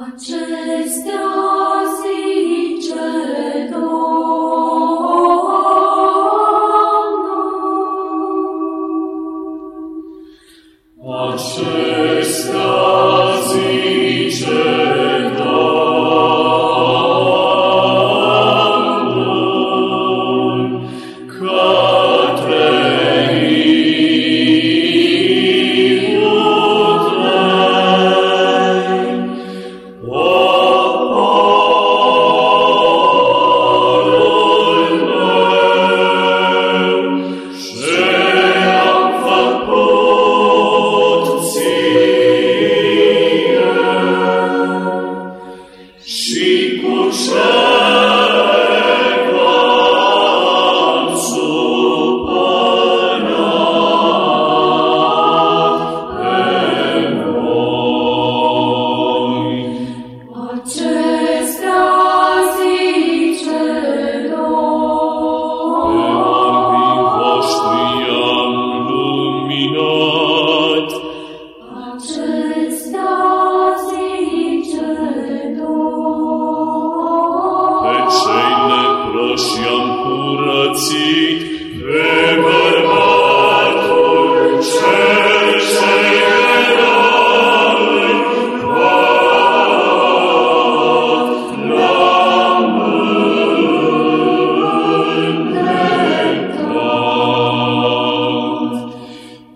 Acestea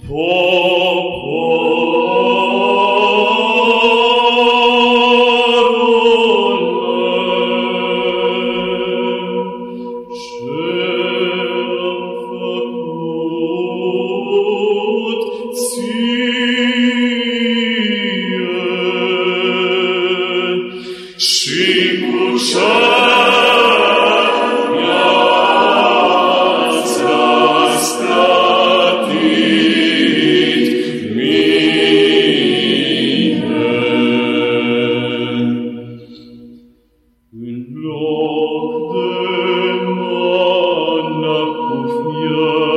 Oh! So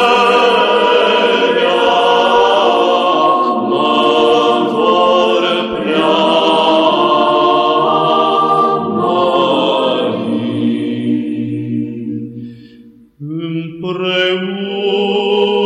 împreună.